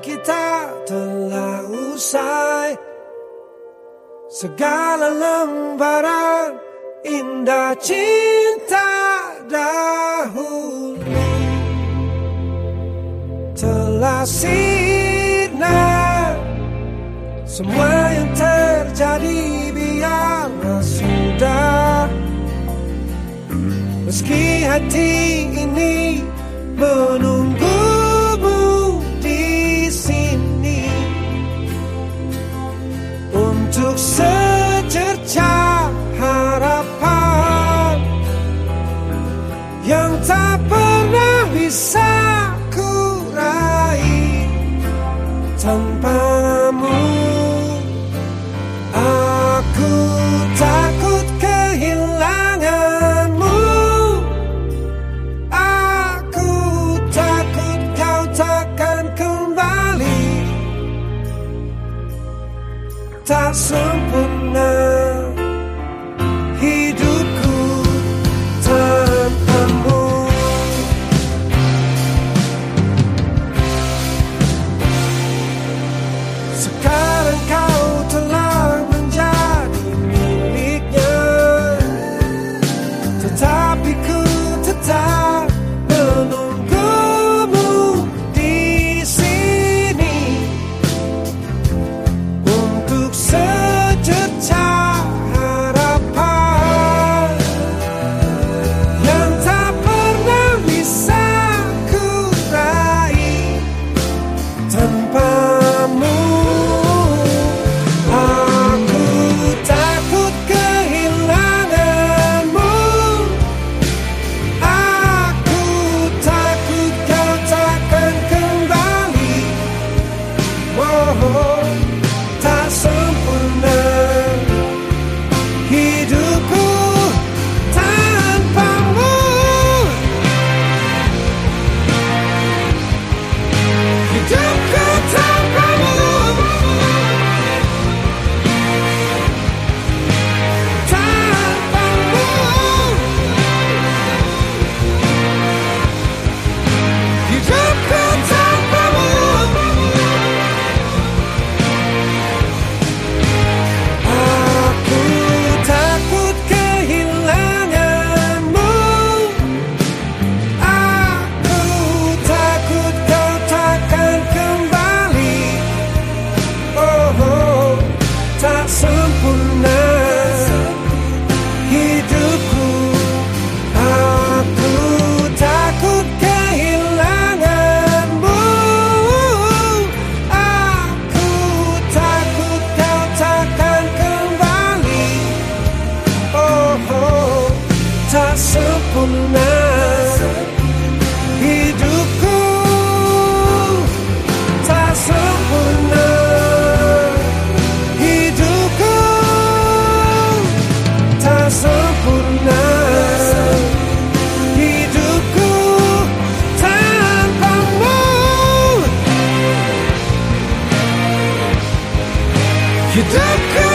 kita telah usai. Segala lembaran indah cinta dahulu Telah sinar. Semua yang terjadi biarlah sudah. Meski hati ini menunggu Say tak sempurna Take